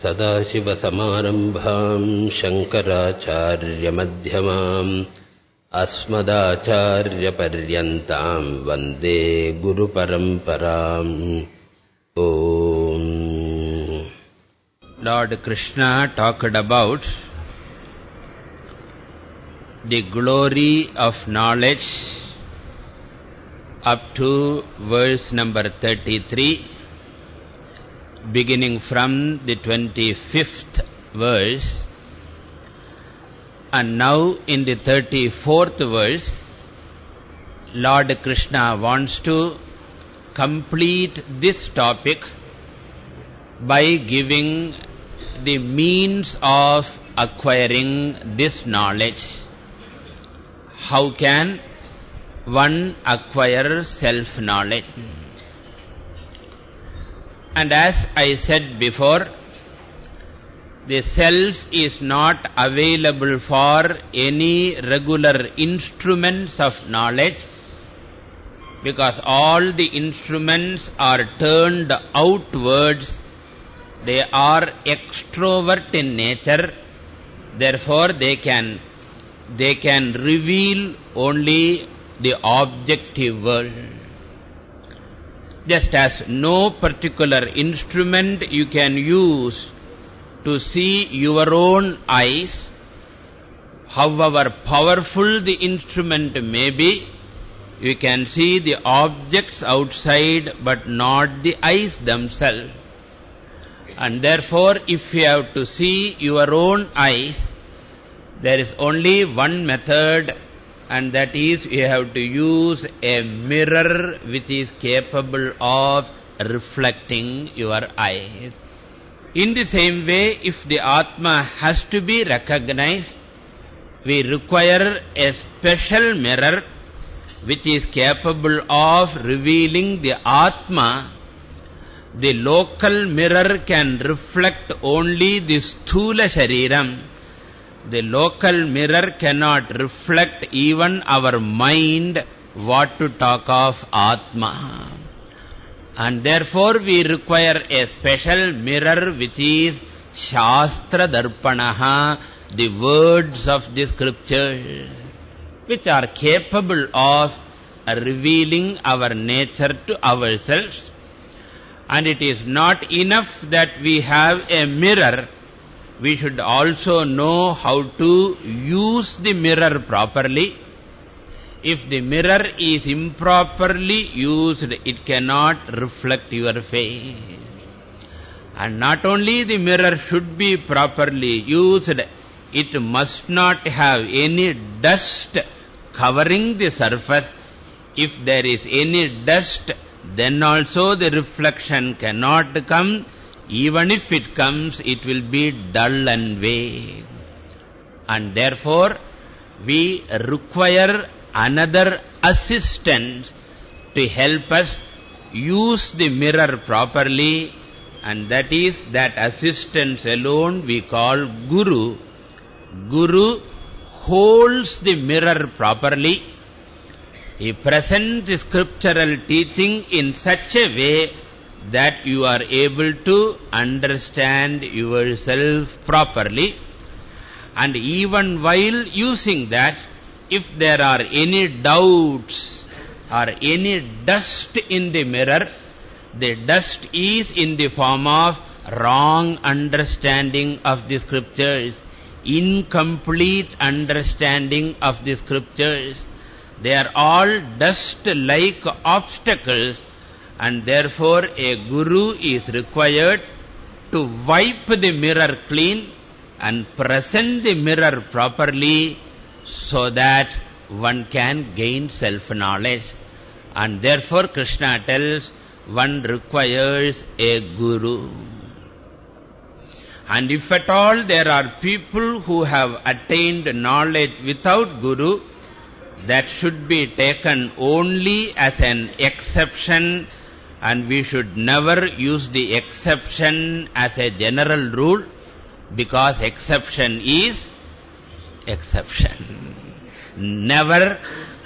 सदाशिवसमारम्भाम् शङ्कराचार्यमध्यमाम् अस्मदाचार्यपर्यन्ताम् वन्दे गुरुपरम्पराम् ॐ Lord Krishna talked about the glory of knowledge up to verse number 33 beginning from the 25th verse and now in the 34th verse Lord Krishna wants to complete this topic by giving the means of acquiring this knowledge. How can one acquire self-knowledge? And as I said before, the self is not available for any regular instruments of knowledge because all the instruments are turned outwards. They are extrovert in nature. Therefore, they can, they can reveal only the objective world just as no particular instrument you can use to see your own eyes, however powerful the instrument may be, you can see the objects outside but not the eyes themselves. And therefore, if you have to see your own eyes, there is only one method and that is you have to use a mirror which is capable of reflecting your eyes. In the same way, if the Atma has to be recognized, we require a special mirror which is capable of revealing the Atma. The local mirror can reflect only the sthula shariram the local mirror cannot reflect even our mind what to talk of Atma. And therefore we require a special mirror which is Shastra Darpanaha, the words of the scripture, which are capable of revealing our nature to ourselves. And it is not enough that we have a mirror we should also know how to use the mirror properly. If the mirror is improperly used, it cannot reflect your face. And not only the mirror should be properly used, it must not have any dust covering the surface. If there is any dust, then also the reflection cannot come even if it comes, it will be dull and vague. And therefore, we require another assistance to help us use the mirror properly and that is that assistance alone we call Guru. Guru holds the mirror properly. He presents the scriptural teaching in such a way that you are able to understand yourself properly. And even while using that, if there are any doubts or any dust in the mirror, the dust is in the form of wrong understanding of the scriptures, incomplete understanding of the scriptures. They are all dust-like obstacles and therefore a guru is required to wipe the mirror clean and present the mirror properly so that one can gain self-knowledge. And therefore Krishna tells one requires a guru. And if at all there are people who have attained knowledge without guru, that should be taken only as an exception and we should never use the exception as a general rule because exception is exception. Never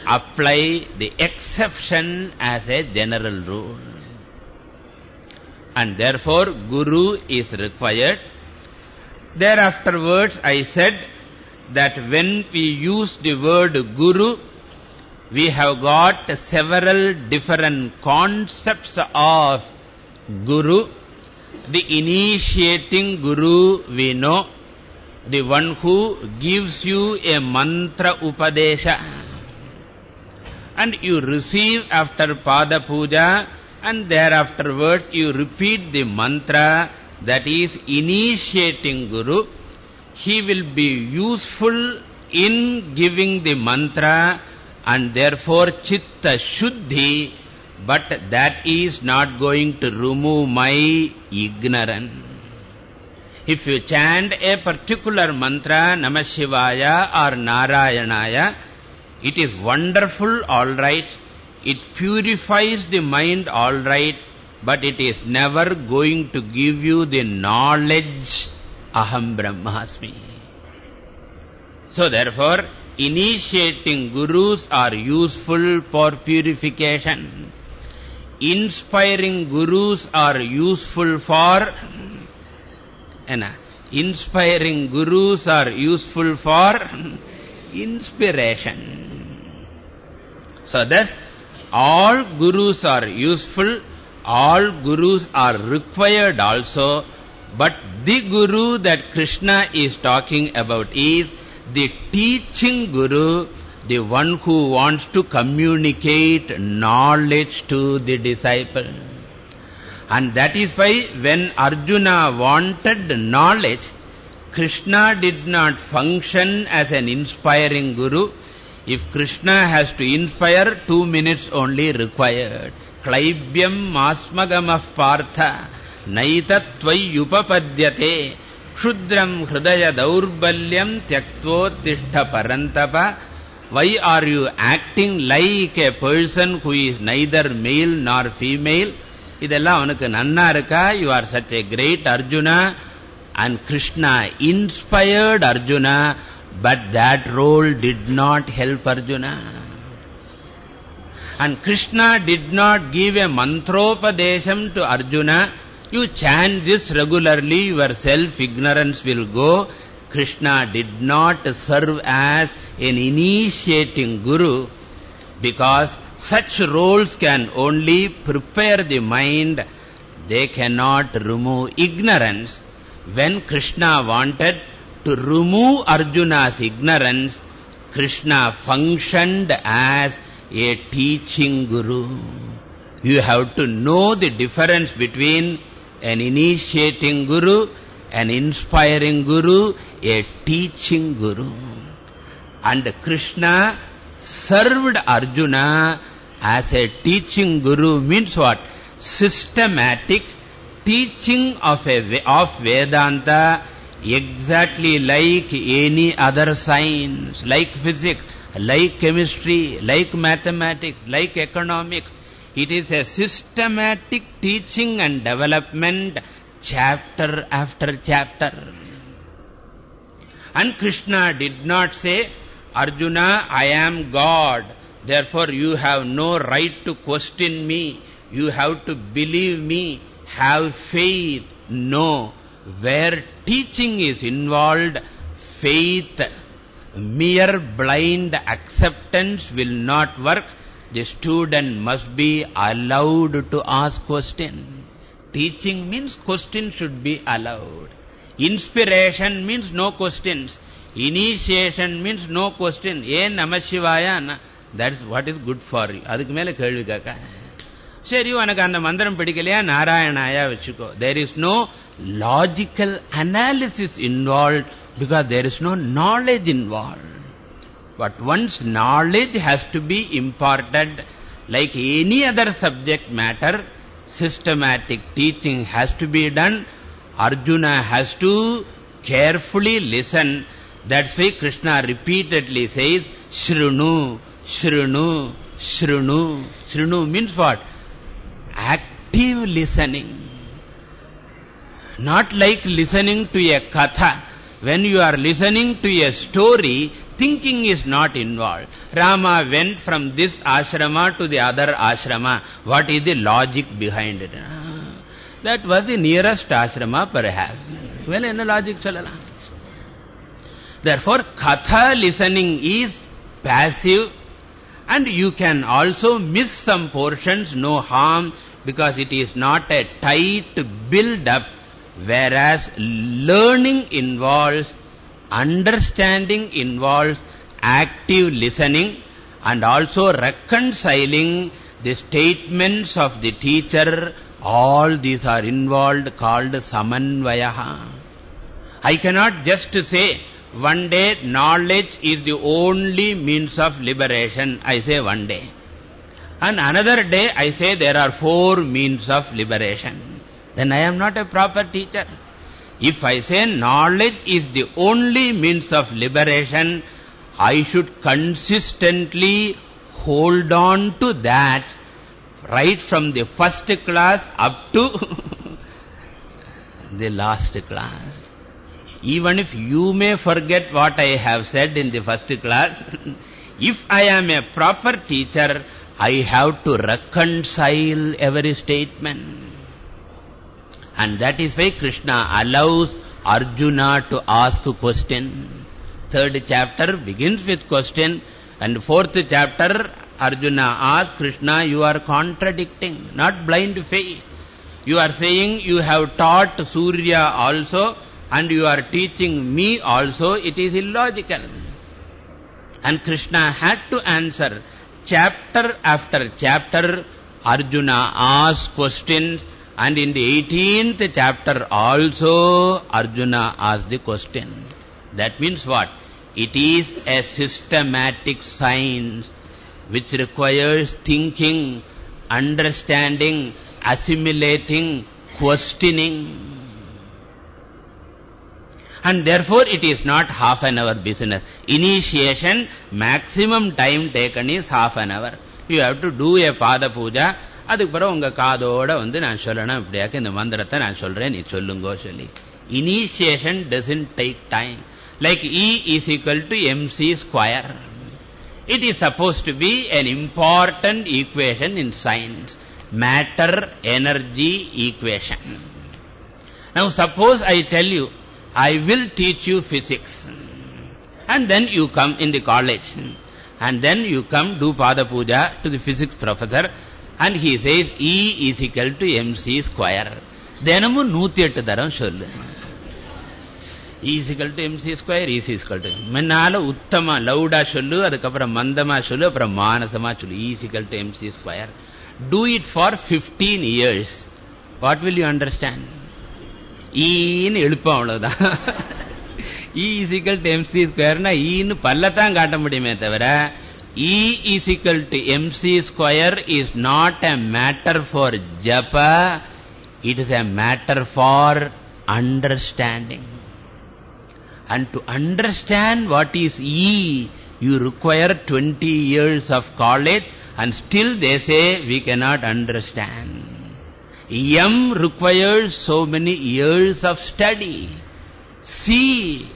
apply the exception as a general rule. And therefore, Guru is required. Thereafterwards, I said that when we use the word Guru, we have got several different concepts of Guru. The initiating Guru we know, the one who gives you a mantra upadesha. And you receive after Pada Puja and thereafterwards you repeat the mantra that is initiating Guru. He will be useful in giving the mantra and therefore chitta shuddhi, but that is not going to remove my ignorance. If you chant a particular mantra, Namah Shivaya or Narayanaya, it is wonderful, all right. It purifies the mind, all right. But it is never going to give you the knowledge, Aham Brahmasmi. So therefore, initiating gurus are useful for purification. Inspiring gurus are useful for inspiring gurus are useful for inspiration. So thus, all gurus are useful, all gurus are required also, but the guru that Krishna is talking about is the teaching guru, the one who wants to communicate knowledge to the disciple. And that is why when Arjuna wanted knowledge, Krishna did not function as an inspiring guru. If Krishna has to inspire, two minutes only required. Klaibyam masmagamah partha naitatvayupapadyate க்ஷுத்ரம் ஹிருதய தௌர்பல்யம் தியக்தோத்திஷ்ட பரந்தப why are you acting like a person who is neither male nor female இதெல்லாம் அவனுக்கு நன்னா இருக்கா? You are such a great Arjuna and Krishna inspired Arjuna but that role did not help Arjuna and Krishna did not give a mantropadesham to Arjuna You chant this regularly, your self-ignorance will go. Krishna did not serve as an initiating guru because such roles can only prepare the mind. They cannot remove ignorance. When Krishna wanted to remove Arjuna's ignorance, Krishna functioned as a teaching guru. You have to know the difference between an initiating guru, an inspiring guru, a teaching guru. And Krishna served Arjuna as a teaching guru means what? Systematic teaching of, a, of Vedanta exactly like any other science, like physics, like chemistry, like mathematics, like economics. It is a systematic teaching and development chapter after chapter. And Krishna did not say, Arjuna, I am God. Therefore, you have no right to question me. You have to believe me. Have faith. No. Where teaching is involved, faith, mere blind acceptance will not work. The student must be allowed to ask question. Teaching means question should be allowed. Inspiration means no questions. Initiation means no question. Yen Namashivaya, that's what is good for you. அதுக்கு மேல கேள்வி கேட்க சரி உனக்கு அந்த மந்திரம் பிடிக்கலையா நாராயணாயா வச்சுக்கோ there is no logical analysis involved because there is no knowledge involved but once knowledge has to be imparted like any other subject matter systematic teaching has to be done arjuna has to carefully listen that's why Krishna repeatedly says, Shrunu, Shrunu, Shrunu. Shrunu means what? Active listening. Not like listening to a katha. When you are listening to a story, thinking is not involved. Rama went from this ashrama to the other ashrama. What is the logic behind it? Ah, that was the nearest ashrama perhaps. Well, in logic chalala. Therefore, katha listening is passive and you can also miss some portions, no harm, because it is not a tight build-up, whereas learning involves understanding involves active listening and also reconciling the statements of the teacher all these are involved called samanvayaha i cannot just say one day knowledge is the only means of liberation i say one day and another day I say there are four means of liberation. Then I am not a proper teacher. If I say knowledge is the only means of liberation, I should consistently hold on to that right from the first class up to the last class. Even if you may forget what I have said in the first class, if I am a proper teacher, I have to reconcile every statement. And that is why Krishna allows Arjuna to ask question. Third chapter begins with question and fourth chapter Arjuna asks Krishna, you are contradicting, not blind faith. You are saying you have taught Surya also and you are teaching me also, it is illogical. And Krishna had to answer, chapter after chapter, Arjuna asks questions and in the 18th chapter also Arjuna asks the question. That means what? It is a systematic science which requires thinking, understanding, assimilating, questioning. And therefore it is not half an hour business. Initiation, maximum time taken is half an hour. You have to do a pada puja. அதுக்கு பிறகு உங்க காதோட வந்து நான் சொல்லணும் இப்படியாக்க இந்த மந்திரத்தை நான் சொல்றேன் நீ சொல்லுங்கோ சொல்லி initiation doesn't take time like E is equal to MC square it is suppose to be an important equation in science matter energy equation now suppose i tell you I will teach you physics. And then you come in the college. And then you come do Pada Puja to the physics professor. And he says E is equal to MC square. தினமும் நூத்தி எட்டு தரம் சொல்லு. E equal to MC square E equal முன்னால உத்தமா லவுடா சொல்லு அதுக்கப்புறம் மந்தமா சொல்லு அப்புறம் மானசமா சொல்லு. E equal to MC square do it for fifteen years what will you understand ஈன்னு எழுப்பம் அவ்வளவுதான். E E equal to MC ஸ்கொயர்னா ஈன்னு e பல்லத்தான் காட்ட முடியுமே தவிர E is equal to mc square is not a matter for japa, it is a matter for understanding. And to understand what is E, you require 20 years of college and still they say we cannot understand. M requires so many years of study. C,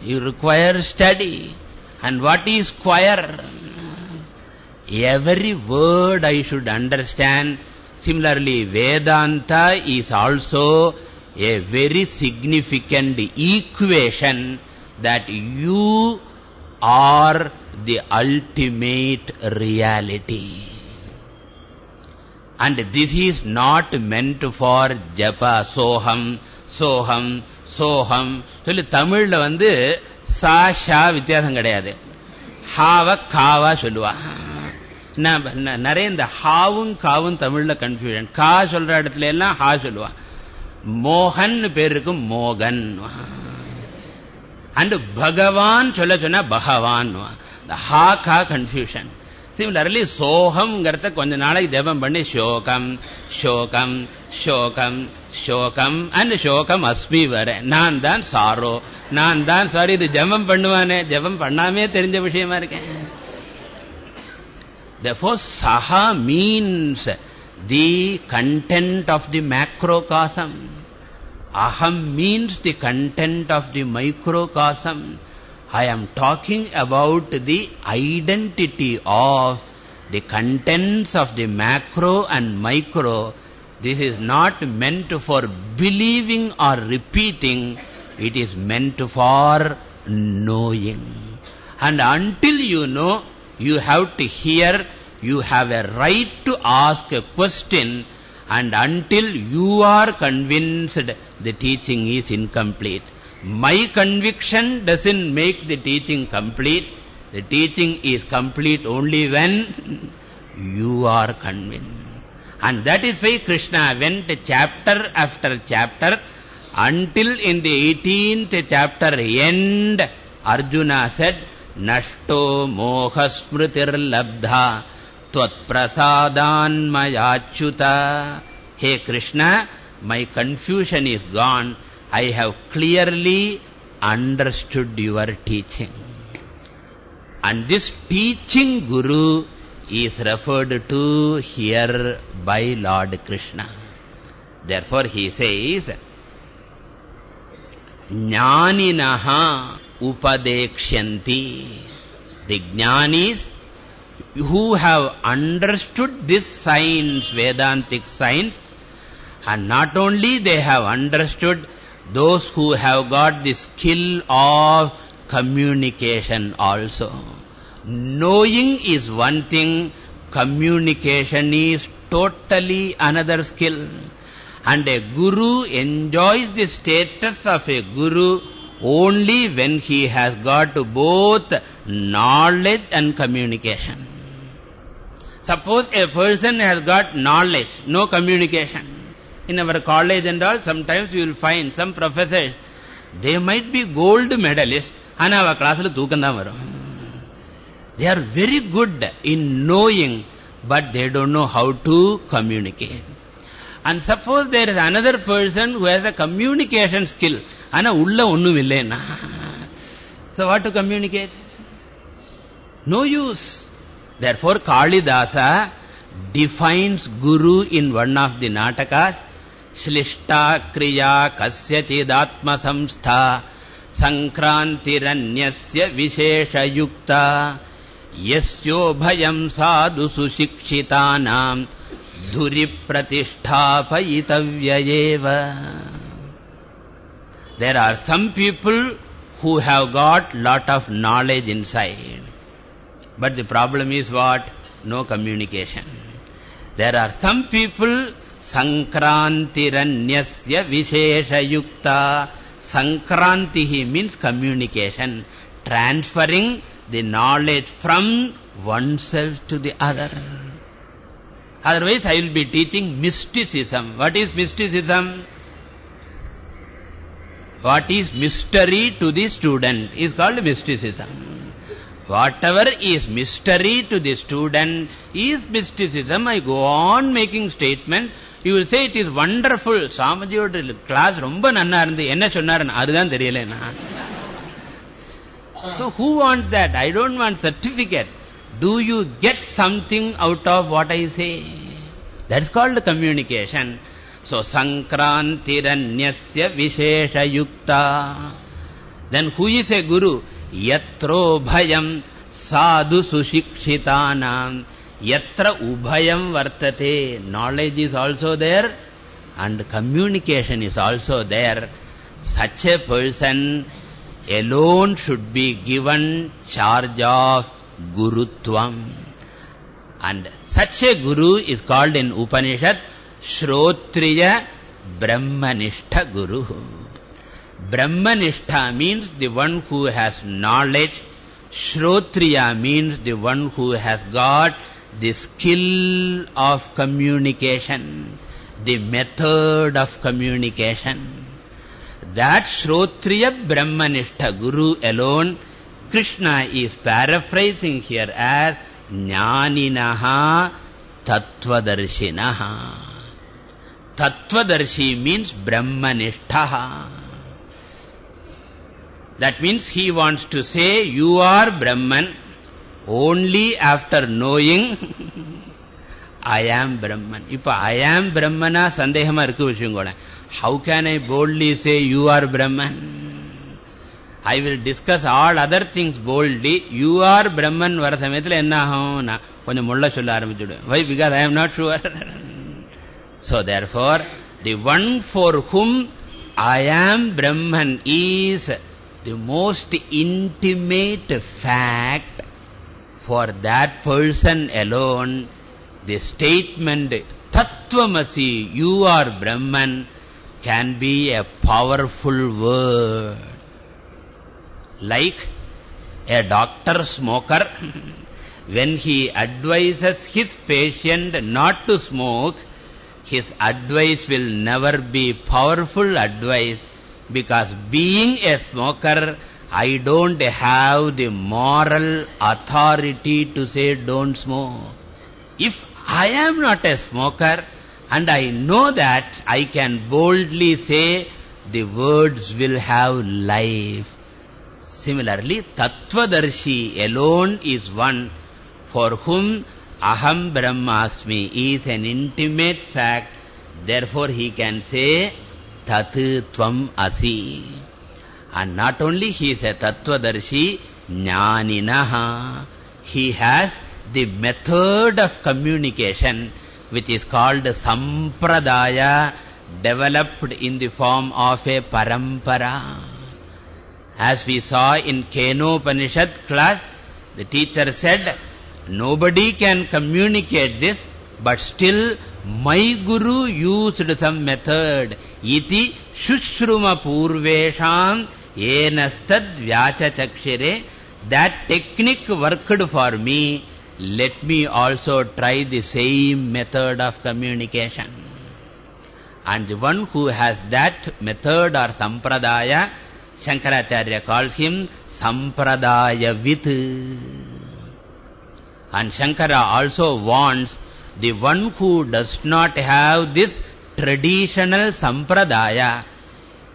you require study. And what is square? Every word I should understand. Similarly, Vedanta is also a very significant equation that you are the ultimate reality. And this is not meant for japa, soham, soham, soham. சொல்லி தமிழ்ல வந்து சா ஷா வித்தியாசம் கிடையாது ஹாவ காவா சொல்லுவா நிறைய இந்த ஹாவும் காவும் தமிழ்ல கன்ஃபியூஷன் கா சொல்ற இடத்துல எல்லாம் ஹா சொல்லுவான் மோகன் பேர் இருக்கும் மோகன். அண்ட் பகவான் சொல்ல சொன்னா பகவான். ஹா கா கன்ஃபியூஷன் சிமிலர்லி சோகம்ங்கிறத கொஞ்ச நாளைக்கு ஜபம் பண்ணி சோகம் சோகம் சோகம் சோகம். அண்ட் சோகம் அஸ்மி வர. நான் தான் சாரோ. நான் தான் சாரி இது ஜபம் பண்ணுவானே. ஜபம் பண்ணாமே தெரிஞ்ச விஷயமா இருக்கேன். Therefore, saha means the content of the macrocosm. Aham means the content of the microcosm. I am talking about the identity of the contents of the macro and micro This is not meant for believing or repeating. It is meant for knowing. And until you know, you have to hear, you have a right to ask a question and until you are convinced the teaching is incomplete. My conviction doesn't make the teaching complete. The teaching is complete only when you are convinced. And that is why Krishna went chapter after chapter until in the 18th chapter end, Arjuna said, Labdha tvat mayachuta. Hey Krishna, my confusion is gone. I have clearly understood your teaching. And this teaching Guru is referred to here by Lord Krishna. Therefore he says, Jnaninaha upadekshanti. The jnanis who have understood this science, Vedantic science, and not only they have understood, those who have got the skill of communication also. Knowing is one thing, communication is totally another skill. And a guru enjoys the status of a guru only when he has got both knowledge and communication. Suppose a person has got knowledge, no communication. In our college and all, sometimes you will find some professors, they might be gold medalists, and our class They are very good in knowing, but they don't know how to communicate. And suppose there is another person who has a communication skill, ana ulla onnum illena. So what to communicate? No use. Therefore, Kalidasa defines Guru in one of the Natakas, Shlishta Kriya Kasyachidatma Samstha Sankrantiranyasya Vishesha Yukta Yasyo Bhayam Sadhu Sushikshitanam Dhuri Pratishthapayitavyayeva There are some people who have got lot of knowledge inside. But the problem is what? No communication. There are some people, Sankrantiranyasya Vishesha Yukta. Sankrantihi means communication. Transferring the knowledge from oneself to the other. Otherwise, I will be teaching mysticism. What is mysticism? What is mystery to the student is called mysticism. Whatever is mystery to the student is mysticism. I go on making statement. You will say it is wonderful. Swamijiyoda class ரொம்ப நன்னா இருந்து என்ன சொன்னாருன்னு அதுதான் தெரியல So who wants that? I don't want certificate. Do you get something out of what I say? That's called communication. स्वसङ्क्रान्तिरन्यस्य विशेषयुक्ता then who is a guru यत्रोभयम् साधु सुशिक्षितानाम् यत्र उभयम् वर्तते knowledge is also there communication is also there. Such a person alone should be given charge of gurutvam. And such a guru is called in Upanishad Shrotriya Brahmanishta Guru. Brahmanishta means the one who has knowledge. Shrotriya means the one who has got the skill of communication, the method of communication. That Shrotriya Brahmanishta Guru alone, Krishna is paraphrasing here as Jnaninaha Tatvadarshinaha. Tattvadarshi means Brahmanishtaha. That means he wants to say, you are Brahman only after knowing I am Brahman. If I am Brahmana, sandehama irukku vishayam How can I boldly say you are Brahman? I will discuss all other things boldly. You are Brahman வர சமயத்தில் என்ன ஆகும் நான் கொஞ்சம் முள்ள சொல்ல ஆரம்பிச்சுடுவேன் why because I am not sure So therefore, the one for whom I am Brahman is the most intimate fact for that person alone. The statement, Tattvamasi, you are Brahman, can be a powerful word. Like a doctor smoker, when he advises his patient not to smoke, his advice will never be powerful advice because being a smoker, I don't have the moral authority to say don't smoke. If I am not a smoker and I know that I can boldly say the words will have life. Similarly, Tattvadarshi alone is one for whom Aham Brahmasmi is an intimate fact. Therefore, he can say Tat Tvam Asi. And not only he is a Tattvadarshi, Jnaninaha. He has the method of communication which is called Sampradaya developed in the form of a Parampara. As we saw in Kenopanishad class, the teacher said, nobody can communicate this, but still my guru used some method. Iti shushruma purvesham enastad vyachachakshire. That technique worked for me. Let me also try the same method of communication. And the one who has that method or sampradaya, Shankaracharya calls him sampradaya with. And Shankara also wants the one who does not have this traditional sampradaya,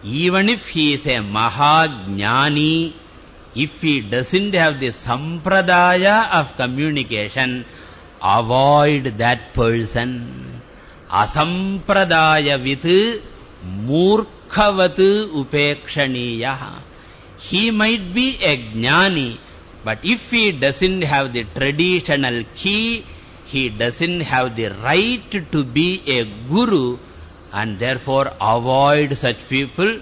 even if he is a mahajnani, if he doesn't have the sampradaya of communication, avoid that person. Asampradayavit murkhavat upekshaniya. He might be a jnani, but if he doesn't have the traditional key, he doesn't have the right to be a guru, and therefore avoid such people,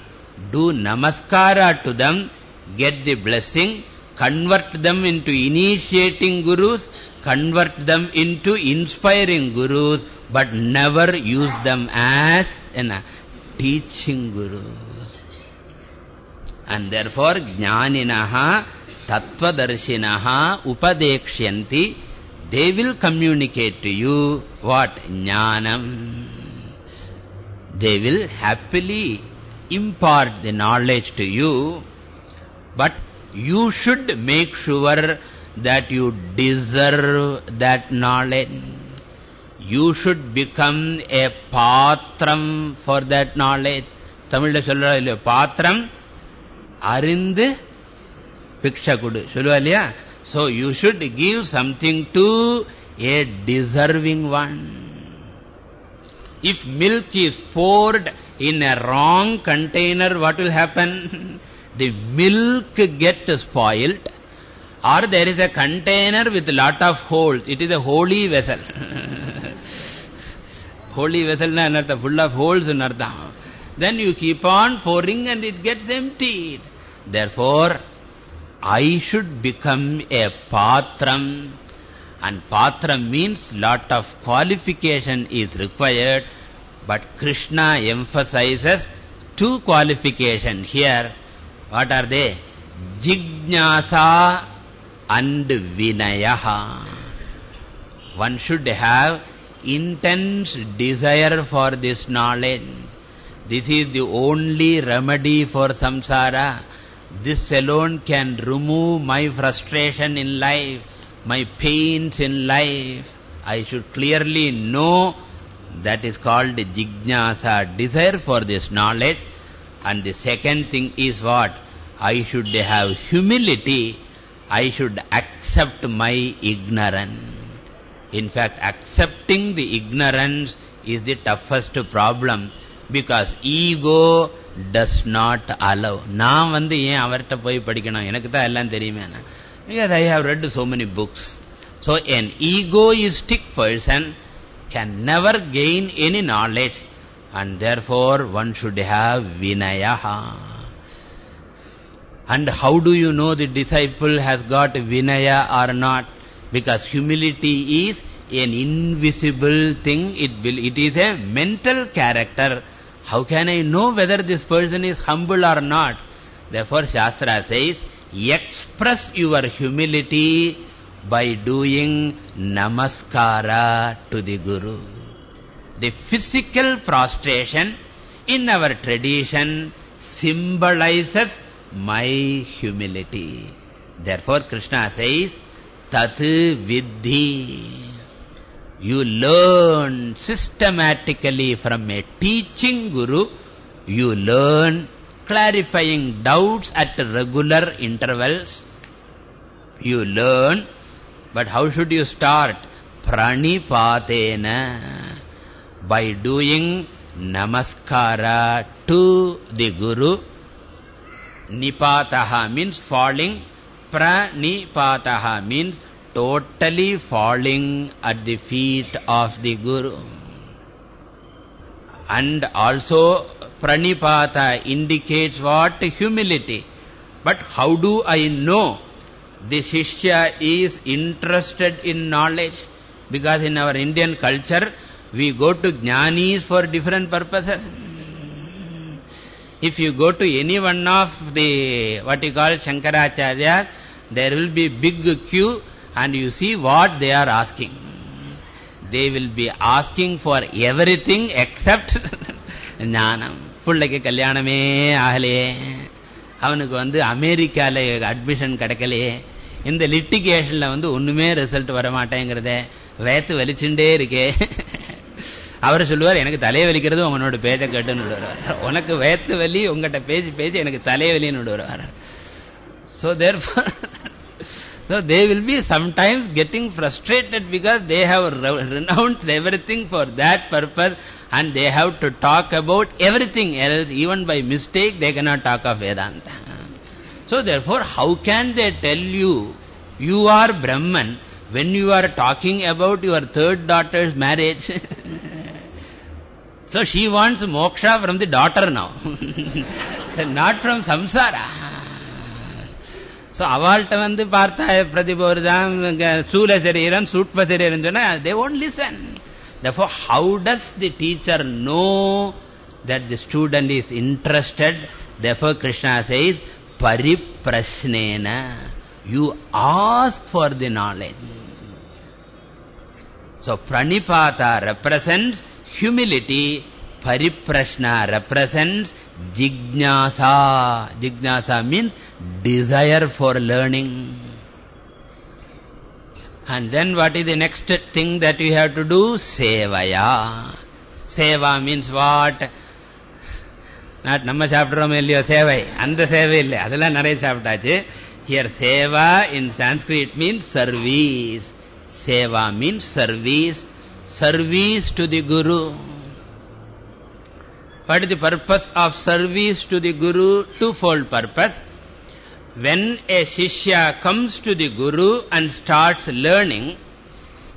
do namaskara to them, get the blessing, convert them into initiating gurus, convert them into inspiring gurus, but never use them as a uh, teaching guru. And therefore, jnaninaha tatvadarshinaha upadekshyanti they will communicate to you what? Jnanam. They will happily impart the knowledge to you, but you should make sure that you deserve that knowledge. You should become a patram for that knowledge. Tamil சொல்ற patram அரிந்து பிக்ஷ குடு சொல்லுவா இல்லையா so you should give something to a deserving one if milk is poured in a wrong container what will happen the milk gets spoiled or there is a container with lot of holes it is a holy vessel holy vessel na anartha full of holes anartha then you keep on pouring and it gets emptied therefore I should become a patram. And patram means lot of qualification is required. But Krishna emphasizes two qualification here. What are they? Jijnasa and vinayaha one should have intense desire for this knowledge. This is the only remedy for samsara this alone can remove my frustration in life, my pains in life. I should clearly know that is called jijnasa, desire for this knowledge. And the second thing is what? I should have humility. I should accept my ignorance. In fact, accepting the ignorance is the toughest problem because ego does not allow நான் வந்து ஏன் அவர்கிட்ட போய் படிக்கணும் எனக்கு தான் எல்லாம் தெரியுமே because I have read so many books so an egoistic person can never gain any knowledge. And therefore, one should have vinaya. And how do you know the disciple has got vinaya or not? Because humility is an invisible thing. It, will, it is a mental character. how can I know whether this person is humble or not? Therefore, Shastra says, express your humility by doing namaskara to the Guru. The physical prostration in our tradition symbolizes my humility. Therefore, Krishna says, Tad Viddhi. You learn systematically from a teaching Guru. You learn clarifying doubts at regular intervals. You learn, but how should you start? Pranipatena. By doing namaskara to the Guru. Nipataha means falling. Pranipataha means totally falling at the feet of the Guru. And also pranipata indicates what? Humility. But how do I know the Shishya is interested in knowledge? Because in our Indian culture, we go to jnanis for different purposes. If you go to any one of the, what you call Shankaracharya, there will be big queue and you see what they are asking. They will be asking for everything except ஞானம். பிள்ளைக்கு கல்யாணமே ஆகலையே அவனுக்கு வந்து அமெரிக்கால admission கிடைக்கலையே இந்த லிட்டிகேஷன்ல வந்து ஒண்ணுமே ரிசல்ட் வர மாட்டேங்கிறத வேத்து வலிச்சுட்டே இருக்கே. அவர் சொல்லுவார் எனக்கு தலையை வலிக்கிறது உங்களோட பேச்சை கேட்டுன்னு விடுவார். உனக்கு வேத்து வலி உங்ககிட்ட பேசி பேசி எனக்கு தலைவலின்னு விடுவார். So there so they will be sometimes getting frustrated because they have renounced everything for that purpose and they have to talk about everything else. Even by mistake, they cannot talk of Vedanta. So therefore, how can they tell you, you are Brahman, when you are talking about your third daughter's marriage? so she wants moksha from the daughter now, not from samsara. So, அவள்கிட்ட வந்து பார்த்தா பிரதிபோர்தான் சூல சரீரம் சூட்ப சரீரம் சொன்னா they won't listen. Therefore, how does the teacher know that the student is interested? Therefore, Krishna says, pariprasnena. You ask for the knowledge. So, pranipata represents humility. Pariprashna represents jijnasa. Jijnasa means desire for learning. And then what is the next thing that you have to do? Sevaya. Seva means what? Not நம்ம சாப்பிடுறோம் இல்லையோ சேவை அந்த சேவை இல்லை அதெல்லாம் நிறைய சாப்பிட்டாச்சு Here seva in Sanskrit means service. Seva means service. Service to the Guru. What is the purpose of service to the Guru? Twofold purpose. When a Shishya comes to the Guru and starts learning,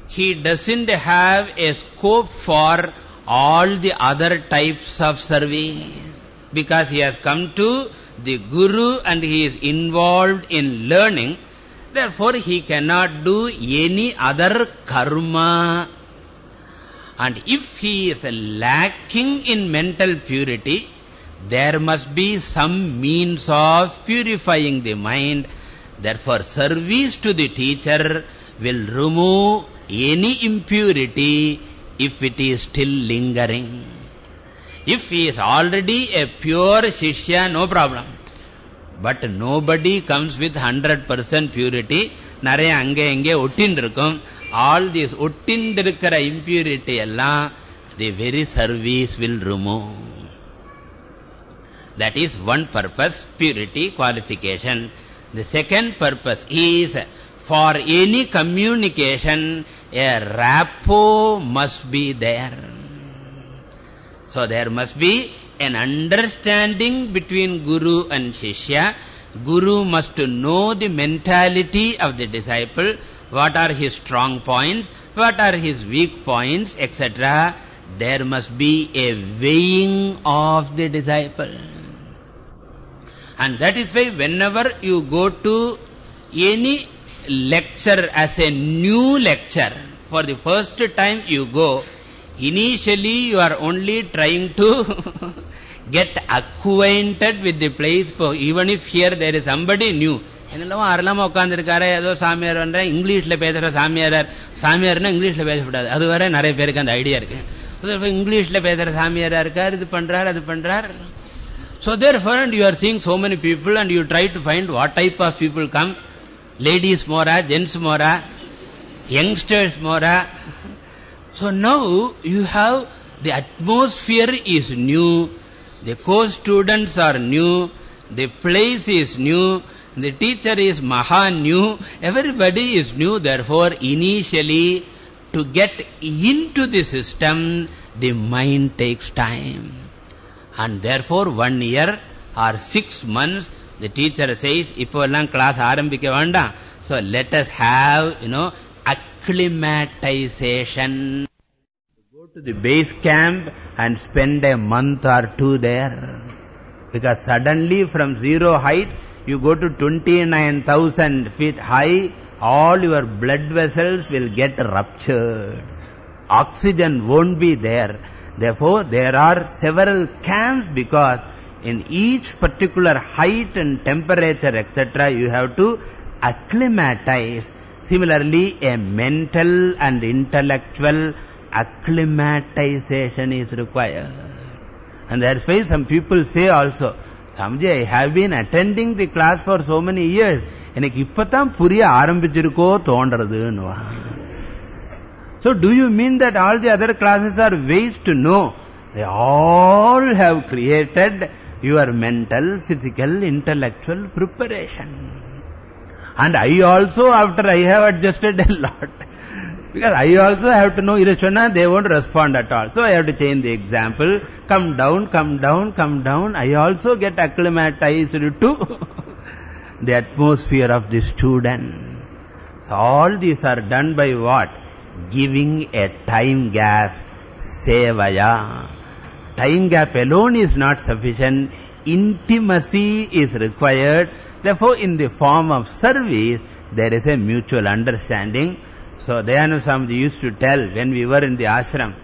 he doesn't have a scope for all the other types of service. Because he has come to the Guru and he is involved in learning, therefore he cannot do any other karma. And if he is lacking in mental purity, there must be some means of purifying the mind. Therefore, service to the teacher will remove any impurity if it is still lingering. If he is already a pure Shishya, no problem. But nobody comes with 100% purity. நிறைய அங்கே எங்கே ஒட்டின்றிருக்கும் all these ஒட்டின்றிருக்கிற impurity எல்லாம் the very service will remove. That is one purpose, purity, qualification. The second purpose is for any communication, a rapport must be there. So there must be an understanding between Guru and Shishya. Guru must know the mentality of the disciple, what are his strong points, what are his weak points, etc. There must be a weighing of the disciple. And that is why whenever you go to any lecture as a new lecture, for the first time you go, initially you are only trying to get acquainted with the place, even if here there is somebody new. என்னெல்லாம் அறலாம உட்காந்துருக்காரு ஏதோ சாமியார் வந்த இங்கிலீஷ்ல பேசுற சாமியார் சாமியார்னா இங்கிலீஷ்ல பேசக்கூடாது அது வரை நிறைய பேருக்கு அந்த ஐடியா இருக்கு இங்கிலீஷ்ல பேசுற சாமியாரா இருக்கார் இது பண்றார் அது பண்றார் So therefore, and you are seeing so many people and you try to find what type of people come. Ladies mora, gents mora, youngsters mora. So now you have the atmosphere is new, the co-students are new, the place is new, The teacher is Maha new, everybody is new. Therefore, initially, to get into the system, the mind takes time. And therefore, one year or six months, the teacher says, Ipovallam class arambike vanda. So, let us have, you know, acclimatization. Go to the base camp and spend a month or two there. Because suddenly from zero height, you go to 29,000 feet high, all your blood vessels will get ruptured. Oxygen won't be there. Therefore, there are several camps because in each particular height and temperature, etc., you have to acclimatize. Similarly, a mental and intellectual acclimatization is required. And that's why some people say also, Samji, I have been attending the class for so many years. எனக்கு இப்பதான் புரிய ஆரம்பிச்சிருக்கோ தோன்றதுன்னு So do you mean that all the other classes are waste? No. They all have created your mental, physical, intellectual preparation. And I also, after I have adjusted a lot, because I also have to know, Irachana, they won't respond at all. So I have to change the example. Come down, come down, come down. I also get acclimatized to the atmosphere of the student. So all these are done by what? Giving a time gap, sevaya. Time gap alone is not sufficient. Intimacy is required. Therefore, in the form of service, there is a mutual understanding. So, Dayanand Swamiji used to tell when we were in the ashram.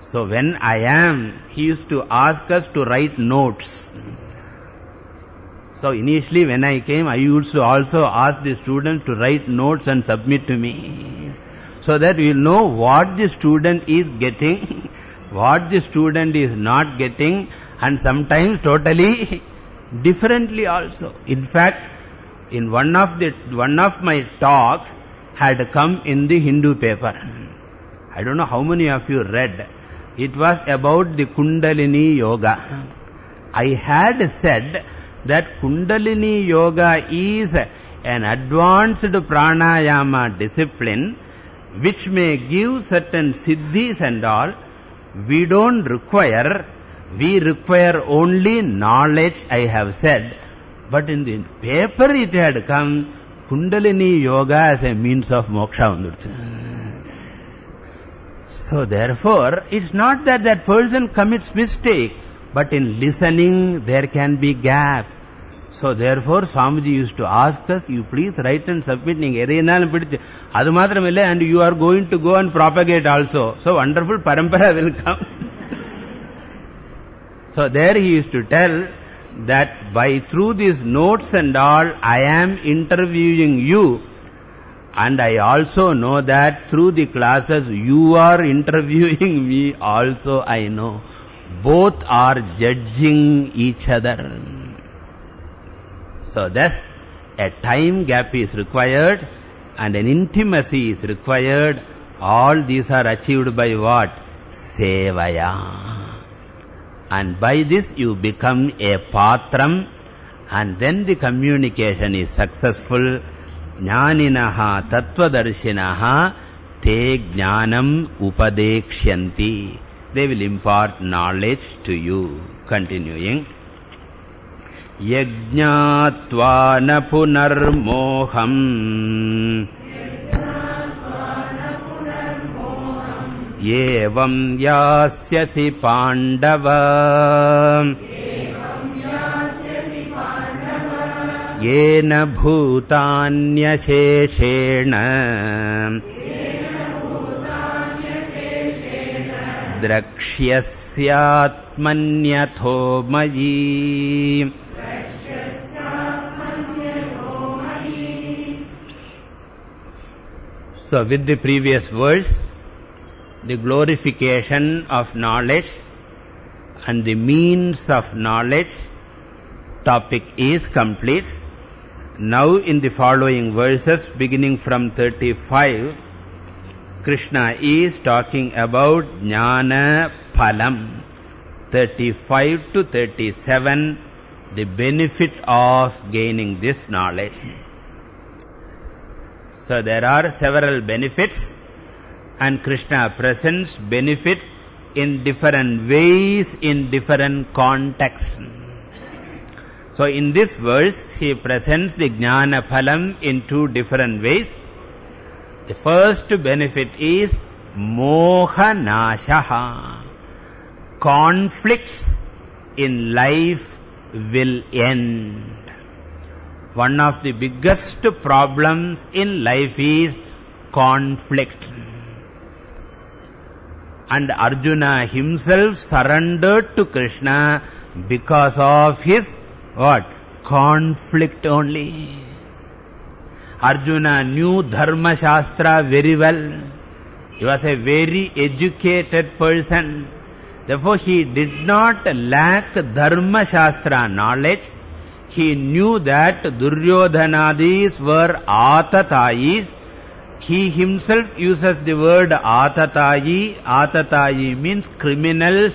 So, when I am, he used to ask us to write notes. So, initially when I came, I used to also ask the students to write notes and submit to me. So that we will know what the student is getting, what the student is not getting, and sometimes totally differently also. In fact, in one of the one of my talks had come in the Hindu paper. I don't know how many of you read. It was about the Kundalini Yoga. I had said that Kundalini Yoga is an advanced pranayama discipline which may give certain siddhis and all. We don't require, we require only knowledge, I have said. But in the paper it had come, Kundalini yoga as a means of moksha. So therefore, it's not that that person commits mistake, but in listening there can be gap. So therefore, Swamiji used to ask us, you please write and submit, adu matramille, and you are going to go and propagate also. So wonderful parampara will come. so there he used to tell, that by through these notes and all, I am interviewing you and I also know that through the classes you are interviewing me also I know. Both are judging each other. So thus a time gap is required and an intimacy is required. All these are achieved by what? Sevaya. And by this you become a patram and then the communication is successful. Jnaninaha tattvadarshinaha te jnanam upadekshyanti. They will impart knowledge to you. Continuing. यज्ञात्वा न पुनर्मोहम् एवं यास्यसि पाण्डव। येन भूतान्यशेषेण। द्रक्ष्यस्यात्मन्यथो मयि। So with the previous verse, the glorification of knowledge and the means of knowledge topic is complete. Now in the following verses beginning from 35, Krishna is talking about Jnana Phalam 35 to 37, the benefit of gaining this knowledge. So there are several benefits and Krishna presents benefit in different ways, in different contexts. So in this verse, he presents the Jnana Phalam in two different ways. The first benefit is Moha Nashaha. Conflicts in life will end. One of the biggest problems in life is conflict. And Arjuna himself surrendered to Krishna because of his what? Conflict only. Arjuna knew Dharma Shastra very well. He was a very educated person. Therefore, he did not lack Dharma Shastra knowledge. He knew that Duryodhanadis were Atatayis. He himself uses the word Atatayi. Atatayi means criminals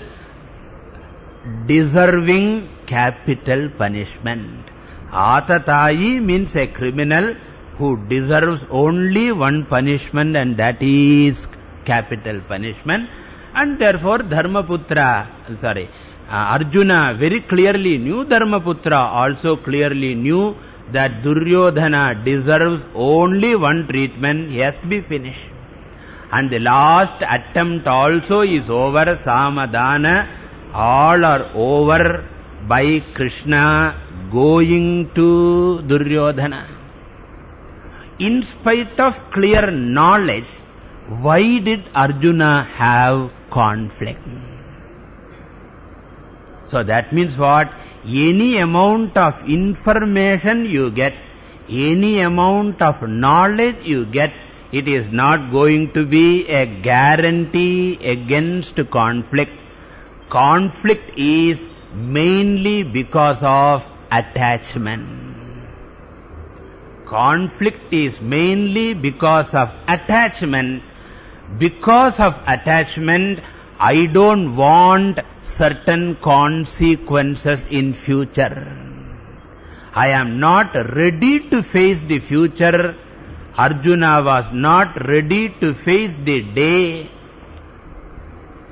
deserving capital punishment. Atatayi means a criminal who deserves only one punishment and that is capital punishment. And therefore Dharmaputra, sorry, uh, Arjuna very clearly knew, Dharmaputra also clearly knew that Duryodhana deserves only one treatment, he has to be finished. And the last attempt also is over, Samadana, all are over by Krishna going to Duryodhana. In spite of clear knowledge, why did Arjuna have conflict? So that means what? Any amount of information you get, any amount of knowledge you get, it is not going to be a guarantee against conflict. Conflict is mainly because of attachment. Conflict is mainly because of attachment. Because of attachment, I don't want certain consequences in future. I am not ready to face the future. Arjuna was not ready to face the day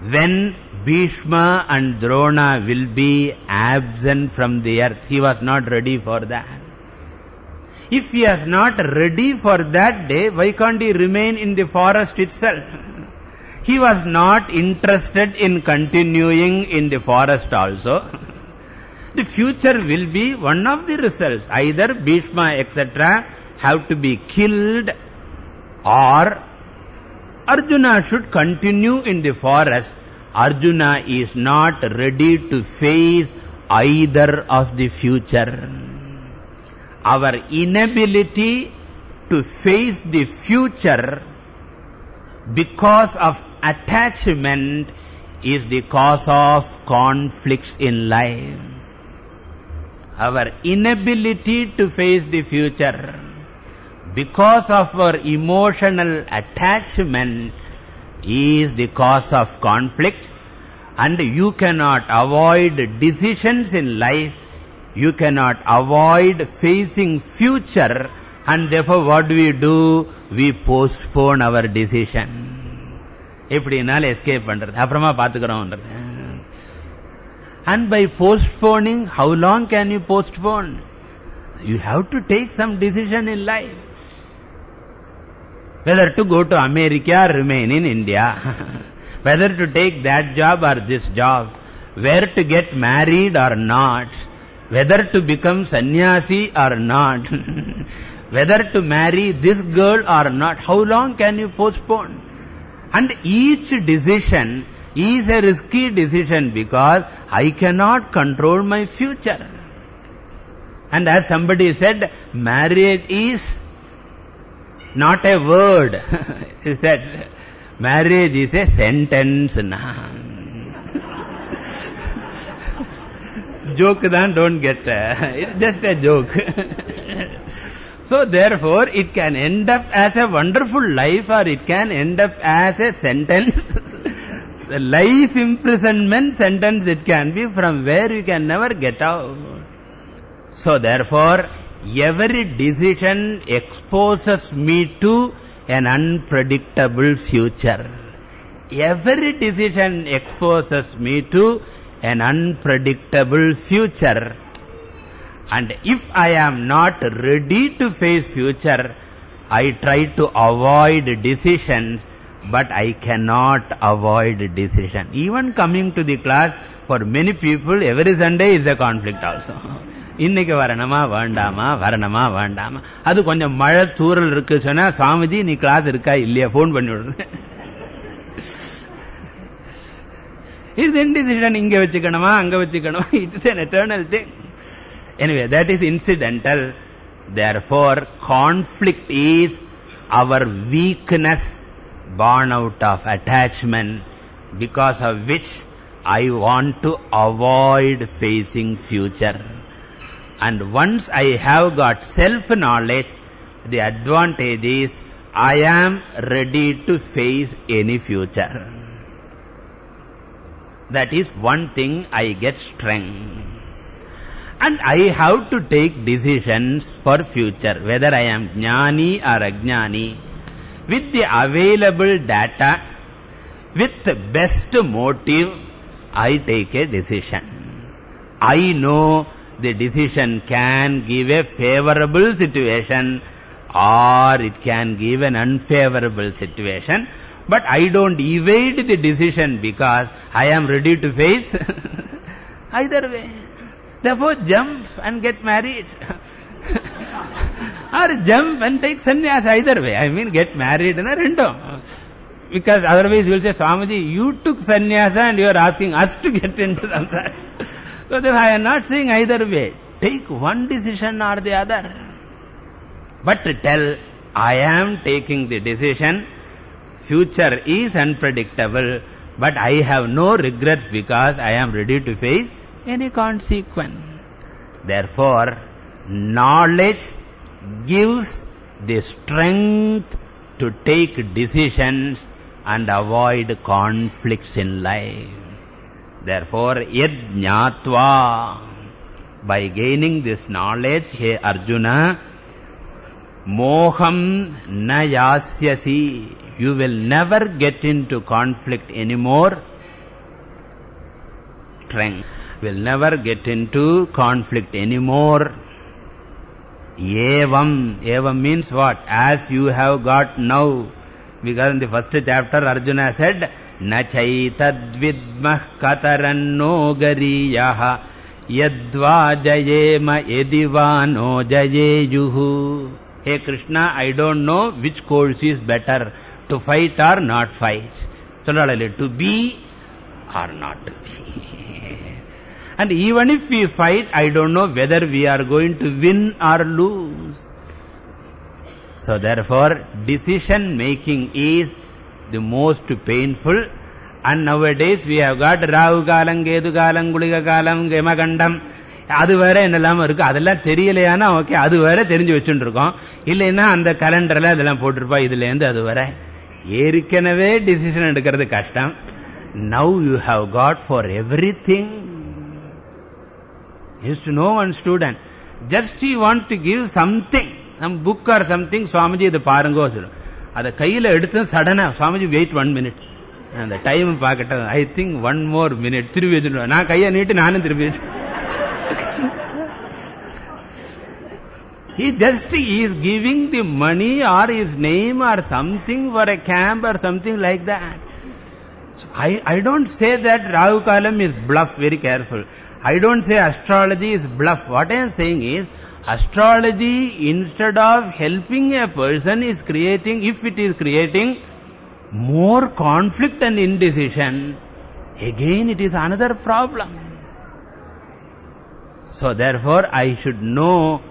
when Bhishma and Drona will be absent from the earth. He was not ready for that. If he is not ready for that day, why can't he remain in the forest itself? He was not interested in continuing in the forest also. The future will be one of the results. Either Bhishma, etc. have to be killed or Arjuna should continue in the forest. Arjuna is not ready to face either of the future. Our inability to face the future because of attachment is the cause of conflicts in life. Our inability to face the future because of our emotional attachment is the cause of conflict and you cannot avoid decisions in life, you cannot avoid facing future and therefore what do we do? We postpone our decision. எப்படினாலும் escape பண்றது அப்புறமா பார்த்துக்கிறோம்ன்றது and by postponing how long can you postpone you have to take some decision in life whether to go to america or remain in india whether to take that job or this job, where to get married or not, whether to become sannyasi or not, whether to marry this girl or not, how long can you postpone? And each decision is a risky decision because I cannot control my future. And as somebody said, marriage is not a word. he said, marriage is a sentence. joke then don't get, uh, it's just a joke. So therefore, it can end up as a wonderful life or it can end up as a sentence. the life imprisonment sentence it can be from where you can never get out. So therefore, every decision exposes me to an unpredictable future. Every decision exposes me to an unpredictable future. And if I am not ready to face future, I try to avoid decisions, but I cannot avoid decision. Even coming to the class, for many people, every Sunday is a conflict also. இன்னைக்கு வரணுமா வேண்டாமா வரணுமா வேண்டாமா அது கொஞ்சம் மழை தூரல் இருக்கு சொன்னா சாமிஜி நீ கிளாஸ் இருக்கா இல்லையா போன் பண்ணி விடுறது இது இன்டிசிஷன் இங்க வச்சுக்கணுமா அங்க வச்சுக்கணுமா it's an eternal thing anyway that is incidental therefore conflict is our weakness born out of attachment because of which I want to avoid facing future and once I have got self-knowledge, the advantage is I am ready to face any future. That is one thing I get strength. And I have to take decisions for future, whether I am jnani or ajnani, with the available data, with the best motive, I take a decision. I know the decision can give a favorable situation or it can give an unfavorable situation. But I don't evade the decision because I am ready to face either way. Therefore jump and get married. or jump and take sannyas either way. I mean get married in a random. Because otherwise you will say, Swamiji, you took sannyasa and you are asking us to get into samsara. So therefore I am not saying either way. Take one decision or the other. But tell, I am taking the decision. Future is unpredictable. But I have no regrets because I am ready to face any consequence. Therefore, knowledge gives the strength to take decisions and avoid conflicts in life. Therefore, yad by gaining this knowledge, hey Arjuna, moham na yasyasi, you will never get into conflict anymore. Strength will never get into conflict anymore. Evam, evam means what? As you have got now. Because in the first chapter Arjuna said, न चैतद्विद्मः कतरन्नो गरीयः यद्वा जयेम यदि वा no जयेयुः Hey Krishna, I don't know which course is better, to fight or not fight. Sollalale, to be or not to be. and even if we fight, I don't know whether we are going to win or lose. So therefore, decision making is the most painful. And nowadays we have got Rahu Kalam, Ketu Kalam, Gulika Kalam, Gemagandam. அது வேற என்னெல்லாம் இருக்கு அதெல்லாம் தெரியலையானா okay அது வேற தெரிஞ்சு வச்சுட்டு இருக்கோம் இல்லைன்னா அந்த கலண்டர்ல அதெல்லாம் போட்டிருப்பா இதுல இருந்து அது வர ஏற்கனவே டிசிஷன் எடுக்கிறது கஷ்டம் now you have got for everything use to know one student just you want to give something நம் புக் ஆர் சம்திங் சுவாமிஜி இதை பாருங்கோ சொல்லும் அதை கையில எடுத்து சடனா சுவாமிஜி வெயிட் ஒன் மினிட் அந்த டைம் பார்க்கட்டும் ஐ திங்க் ஒன் மோர் மினிட் திருப்பி வச்சுட்டு நான் கையை நீட்டு நானும் திருப்பி வச்சு He just is giving the money or his name or something for a camp or something like that. So I, I don't say that Rahu Kalam is bluff, very careful. I don't say astrology is bluff. What I am saying is, astrology instead of helping a person is creating, if it is creating more conflict and indecision, again it is another problem. So therefore I should know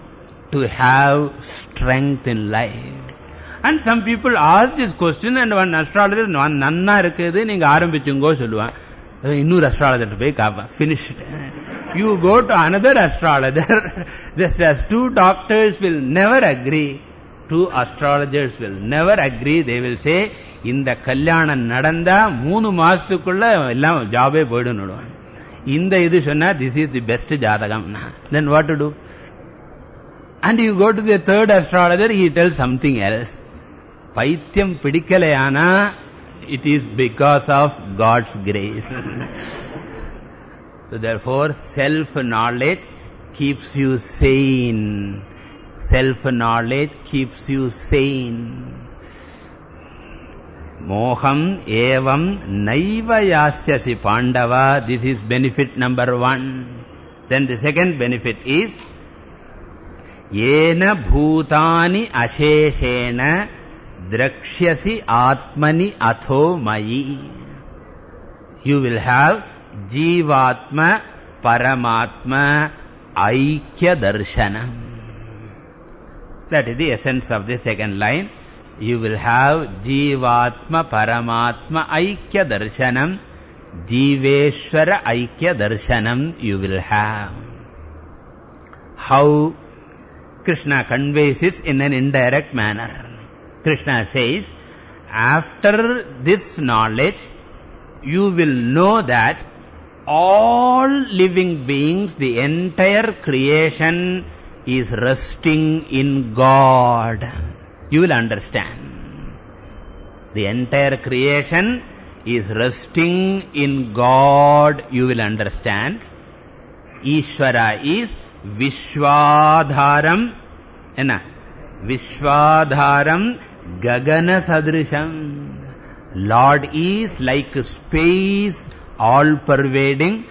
to have strength in life. And some people ask this question and one astrologer, நன்னா இருக்குது நீங்க ஆரம்பிச்சுங்கோ சொல்லுவான் இன்னொரு அஸ்ட்ராலஜர்கிட்ட போய் காப்பா. Finished you go to another astrologer just as two doctors will never agree two astrologers will never agree they will say இந்த கல்யாணம் நடந்தா மூணு மாசத்துக்குள்ள எல்லாம் ஜாபே போயிடுன்னு இந்த இது சொன்னா திஸ் இஸ் தி பெஸ்ட் ஜாதகம். Then what to do and you go to the third astrologer he tell something else பைத்தியம் பிடிக்கலையானா it is because of God's grace. so therefore, self-knowledge keeps you sane. Self-knowledge keeps you sane. Moham evam naiva yasyasi pandava. This is benefit number one. Then the second benefit is, yena bhutani asheshena drakshyasi atmani atho mayi. You will have jivatma paramatma aikya darshanam. That is the essence of the second line. You will have jivatma paramatma aikya darshanam. Jiveshwara aikya darshanam you will have. How Krishna conveys it in an indirect manner. Krishna says, after this knowledge, you will know that all living beings, the entire creation is resting in God. You will understand. The entire creation is resting in God. You will understand. Ishvara is Vishwadharam. Vishwadharam Gagana Sadrisham. Lord is like space all-pervading,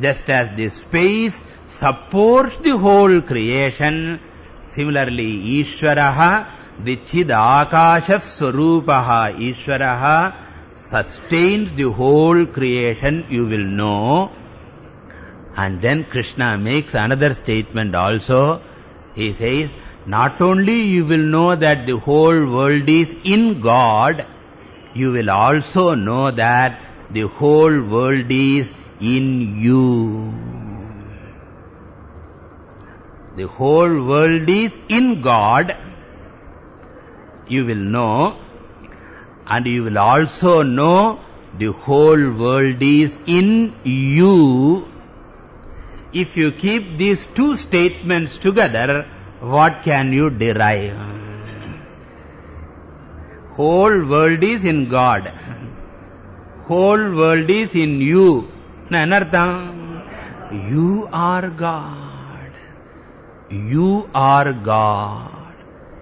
just as the space supports the whole creation. Similarly, Ishvaraha, the Chid Akasha Swarupaha, Ishvaraha sustains the whole creation, you will know. And then Krishna makes another statement also. He says, not only you will know that the whole world is in God, you will also know that the whole world is in you. The whole world is in God, you will know, and you will also know the whole world is in you. If you keep these two statements together, what can you derive? Whole world is in God. Whole world is in you. Nanartham, you are God. You are God.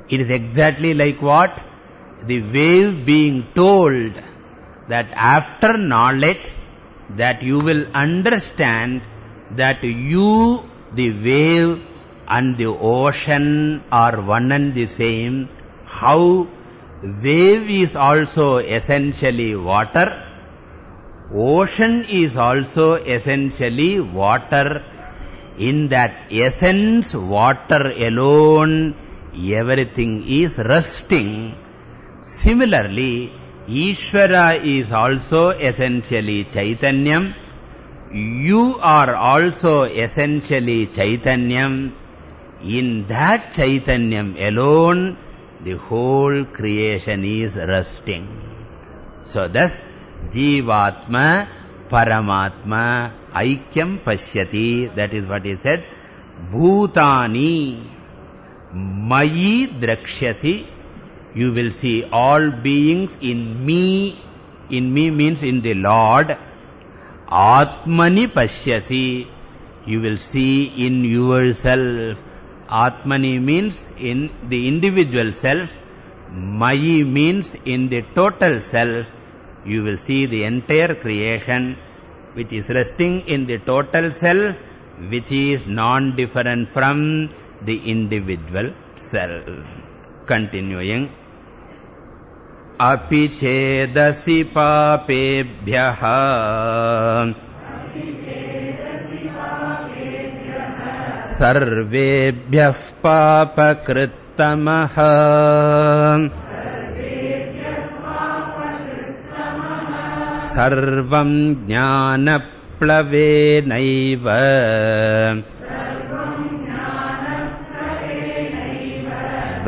It is exactly like what? The wave being told that after knowledge that you will understand that you, the wave and the ocean are one and the same. How wave is also essentially water. Ocean is also essentially water. In that essence, water alone, everything is resting. Similarly, Ishvara is also essentially Chaitanyam. You are also essentially Chaitanyam. In that Chaitanyam alone, the whole creation is resting. So thus, Jivatma, Paramatma, Aikyam Pashyati, that is what he said. Bhutani, Mayi Drakshyasi, you will see all beings in me. In me means in the Lord. Atmani Pashyasi, you will see in yourself. Atmani means in the individual self. Mayi means in the total self. you will see the entire creation which is resting in the total self, which is non-different from the individual self. Continuing. अपि चेदसि पापेभ्यः सर्वेभ्यः पापकृत्तमः। सर्वम् ज्ञानप्लवेनैव।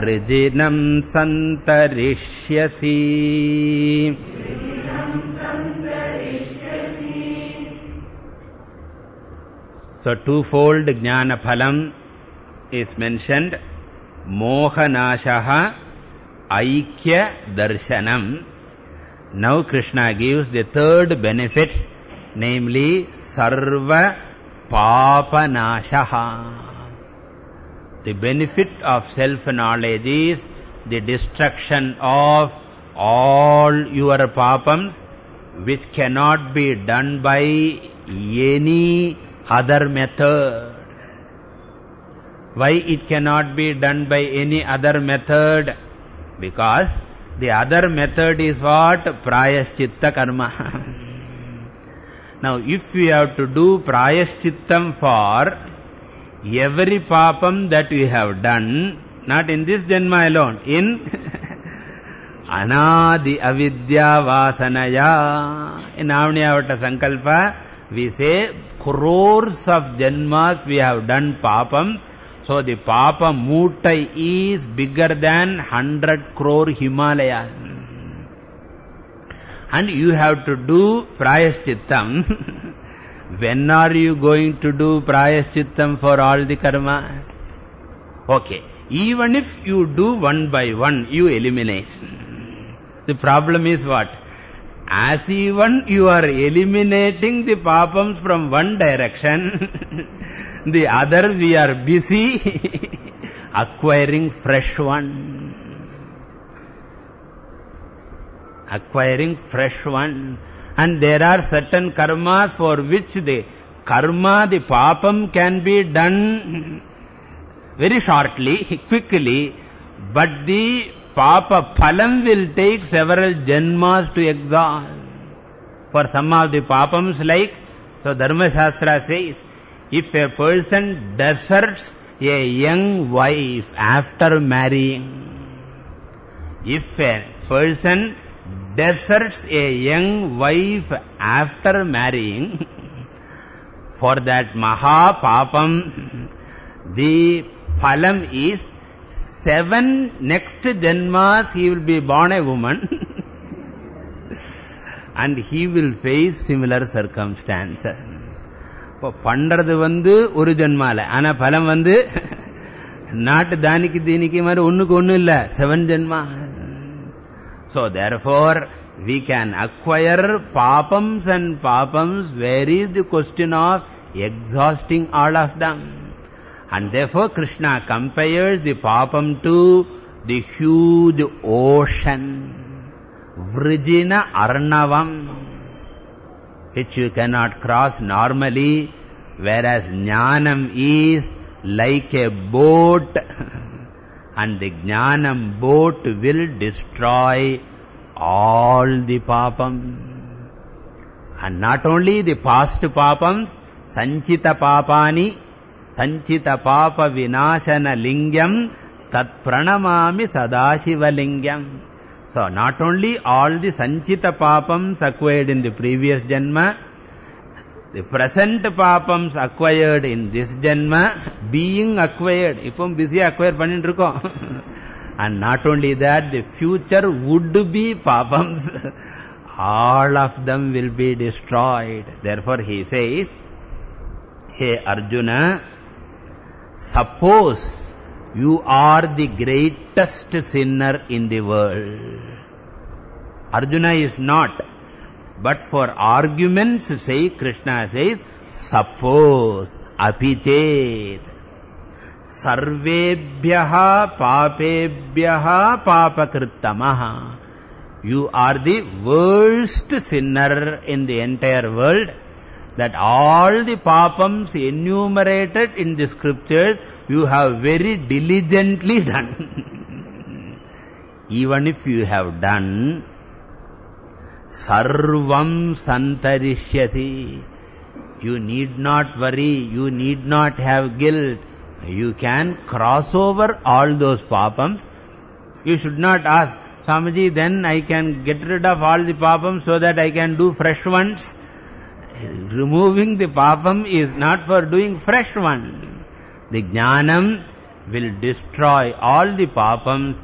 वृजिनम् सन्तरिष्यसि So twofold jnana phalam is mentioned. Mohanashaha Aikya Darshanam. Now Krishna gives the third benefit, namely Sarva Papanashaha. The benefit of self-knowledge is the destruction of all your papams which cannot be done by any other method. Why it cannot be done by any other method? Because the other method is what? Prayaschitta karma. now, if we have to do prayaschittam for every papam that we have done, not in this janma alone, in avidya vasanaya, in avniyavata sankalpa, we say crores of janmas we have done papams. So the papa mutai is bigger than 100 crore Himalaya. And you have to do prayaschittam. when are you going to do prayaschittam for all the karmas? Okay. Even if you do one by one, you eliminate. The problem is what? As even you are eliminating the papams from one direction, the other we are busy acquiring fresh one. Acquiring fresh one. And there are certain karmas for which the karma, the papam can be done very shortly, quickly, but the Papa phalam will take several janmas to exhaust. For some of the papams like, so Dharma Shastra says, if a person deserts a young wife after marrying, if a person deserts a young wife after marrying, for that maha papam, the phalam is seven next janmas he will be born a woman and he will face similar circumstances. இப்போ பண்றது வந்து ஒரு ஜென்மால ஆனா பலம் வந்து நாட்டு தானிக்கு தீனிக்கு மாதிரி ஒண்ணுக்கு ஒண்ணு இல்ல செவன் ஜென்மா So therefore we can acquire papams and papams. Where is the question of exhausting all of them? And therefore Krishna compares the papam to the huge ocean, Vrijina Arnavam, which you cannot cross normally, whereas Jnanam is like a boat, and the Jnanam boat will destroy all the papam. And not only the past papams, Sanchita papani, Sanchita papa vinashana lingam, tat pranamami sadashiva lingam. So not only all the Sanchita papams acquired in the previous janma, the present papams acquired in this janma, being acquired, இப்போ busy acquire பண்ணிட்டு இருக்கோம். And not only that, the future would be papams. All of them will be destroyed. Therefore he says, Hey Arjuna, suppose you are the greatest sinner in the world. Arjuna is not. But for argument's sake, Krishna says, suppose, apichet, sarvebhyaha papebhyaha papakrittamaha. You are the worst sinner in the entire world. That all the papams enumerated in the scriptures, you have very diligently done. Even if you have done, sarvam santarishyasi. You need not worry, you need not have guilt. You can cross over all those papams. You should not ask, Swamiji, then I can get rid of all the papams so that I can do fresh ones. Removing the papam is not for doing fresh one. The jnanam will destroy all the papams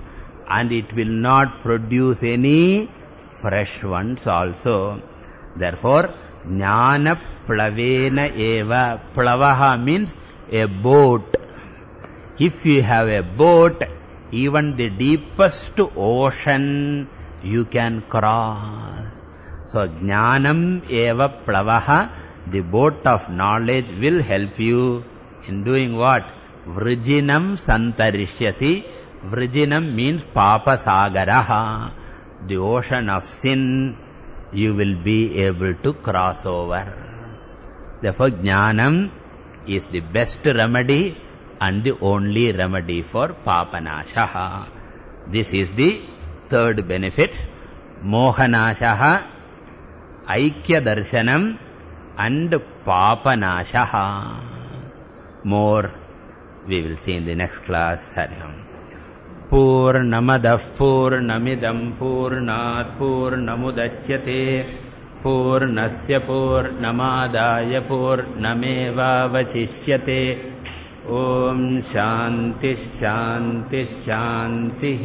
and it will not produce any fresh ones also. Therefore, jnana plavena eva. Plavaha means a boat. If you have a boat, even the deepest ocean you can cross. So, jnanam eva plavaha, the boat of knowledge will help you in doing what? Vrijinam santarishyasi. Vrijinam means papa sagaraha. The ocean of sin, you will be able to cross over. Therefore, jnanam is the best remedy and the only remedy for papanashaha. This is the third benefit. Mohanashaha, We will see in the next class. Hariham. पूर्णमदः पूर्णमिदम् पूर्णात् पूर्णमुदच्यते पूर्णस्य पूर्णमादाय पूर्णमेवावशिष्यते ॐ शान्तिः शान्तिः शान्तिः